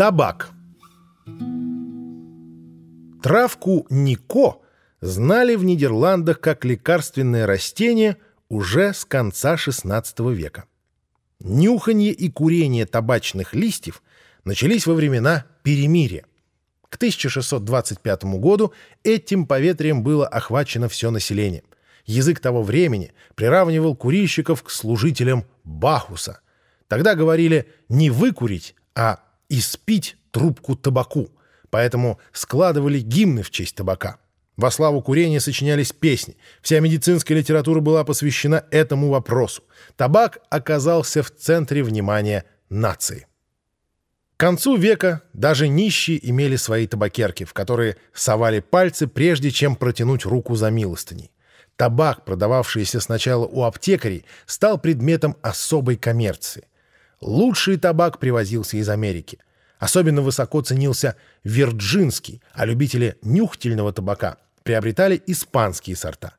Табак. Травку Нико знали в Нидерландах как лекарственное растение уже с конца XVI века. Нюханье и курение табачных листьев начались во времена перемирия. К 1625 году этим поветрием было охвачено все население. Язык того времени приравнивал курильщиков к служителям Бахуса. Тогда говорили не выкурить, а испить трубку табаку, поэтому складывали гимны в честь табака. Во славу курения сочинялись песни. Вся медицинская литература была посвящена этому вопросу. Табак оказался в центре внимания нации. К концу века даже нищие имели свои табакерки, в которые совали пальцы, прежде чем протянуть руку за милостыней. Табак, продававшийся сначала у аптекарей, стал предметом особой коммерции. Лучший табак привозился из Америки. Особенно высоко ценился вирджинский, а любители нюхательного табака приобретали испанские сорта.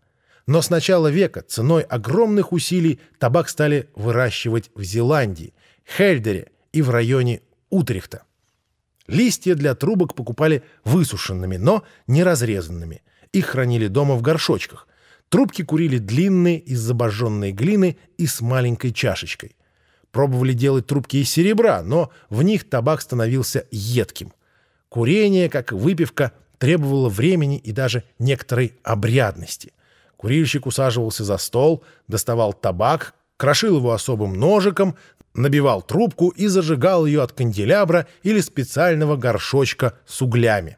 Но с начала века ценой огромных усилий табак стали выращивать в Зеландии, Хельдере и в районе Утрехта. Листья для трубок покупали высушенными, но не разрезанными. Их хранили дома в горшочках. Трубки курили длинные из забожженной глины и с маленькой чашечкой. Пробовали делать трубки из серебра, но в них табак становился едким. Курение, как и выпивка, требовало времени и даже некоторой обрядности. Курильщик усаживался за стол, доставал табак, крошил его особым ножиком, набивал трубку и зажигал ее от канделябра или специального горшочка с углями.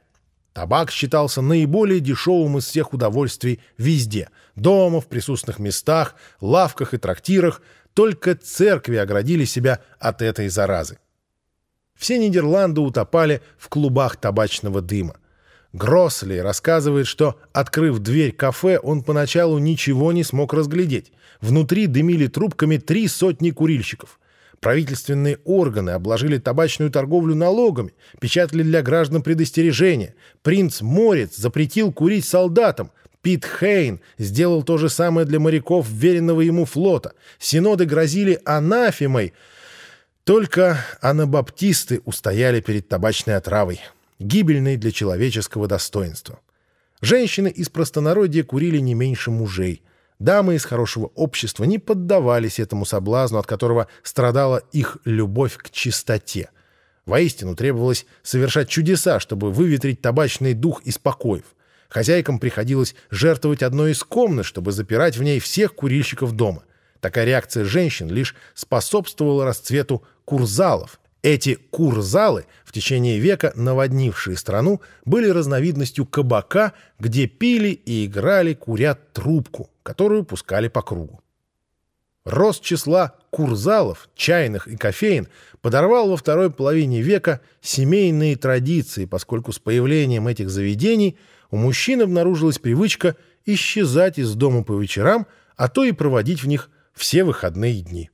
Табак считался наиболее дешевым из всех удовольствий везде – дома, в присутственных местах, лавках и трактирах. Только церкви оградили себя от этой заразы. Все Нидерланды утопали в клубах табачного дыма. Гросли рассказывает, что, открыв дверь кафе, он поначалу ничего не смог разглядеть. Внутри дымили трубками три сотни курильщиков. Правительственные органы обложили табачную торговлю налогами, печатали для граждан предостережения. Принц Морец запретил курить солдатам. Пит Хейн сделал то же самое для моряков веренного ему флота. Синоды грозили анафемой. Только анабаптисты устояли перед табачной отравой гибельной для человеческого достоинства. Женщины из простонародья курили не меньше мужей. Дамы из хорошего общества не поддавались этому соблазну, от которого страдала их любовь к чистоте. Воистину требовалось совершать чудеса, чтобы выветрить табачный дух из покоев. Хозяйкам приходилось жертвовать одной из комнат, чтобы запирать в ней всех курильщиков дома. Такая реакция женщин лишь способствовала расцвету курзалов, эти курзалы, в течение века наводнившие страну, были разновидностью кабака, где пили и играли, куря трубку, которую пускали по кругу. Рост числа курзалов, чайных и кофеин подорвал во второй половине века семейные традиции, поскольку с появлением этих заведений у мужчин обнаружилась привычка исчезать из дома по вечерам, а то и проводить в них все выходные дни.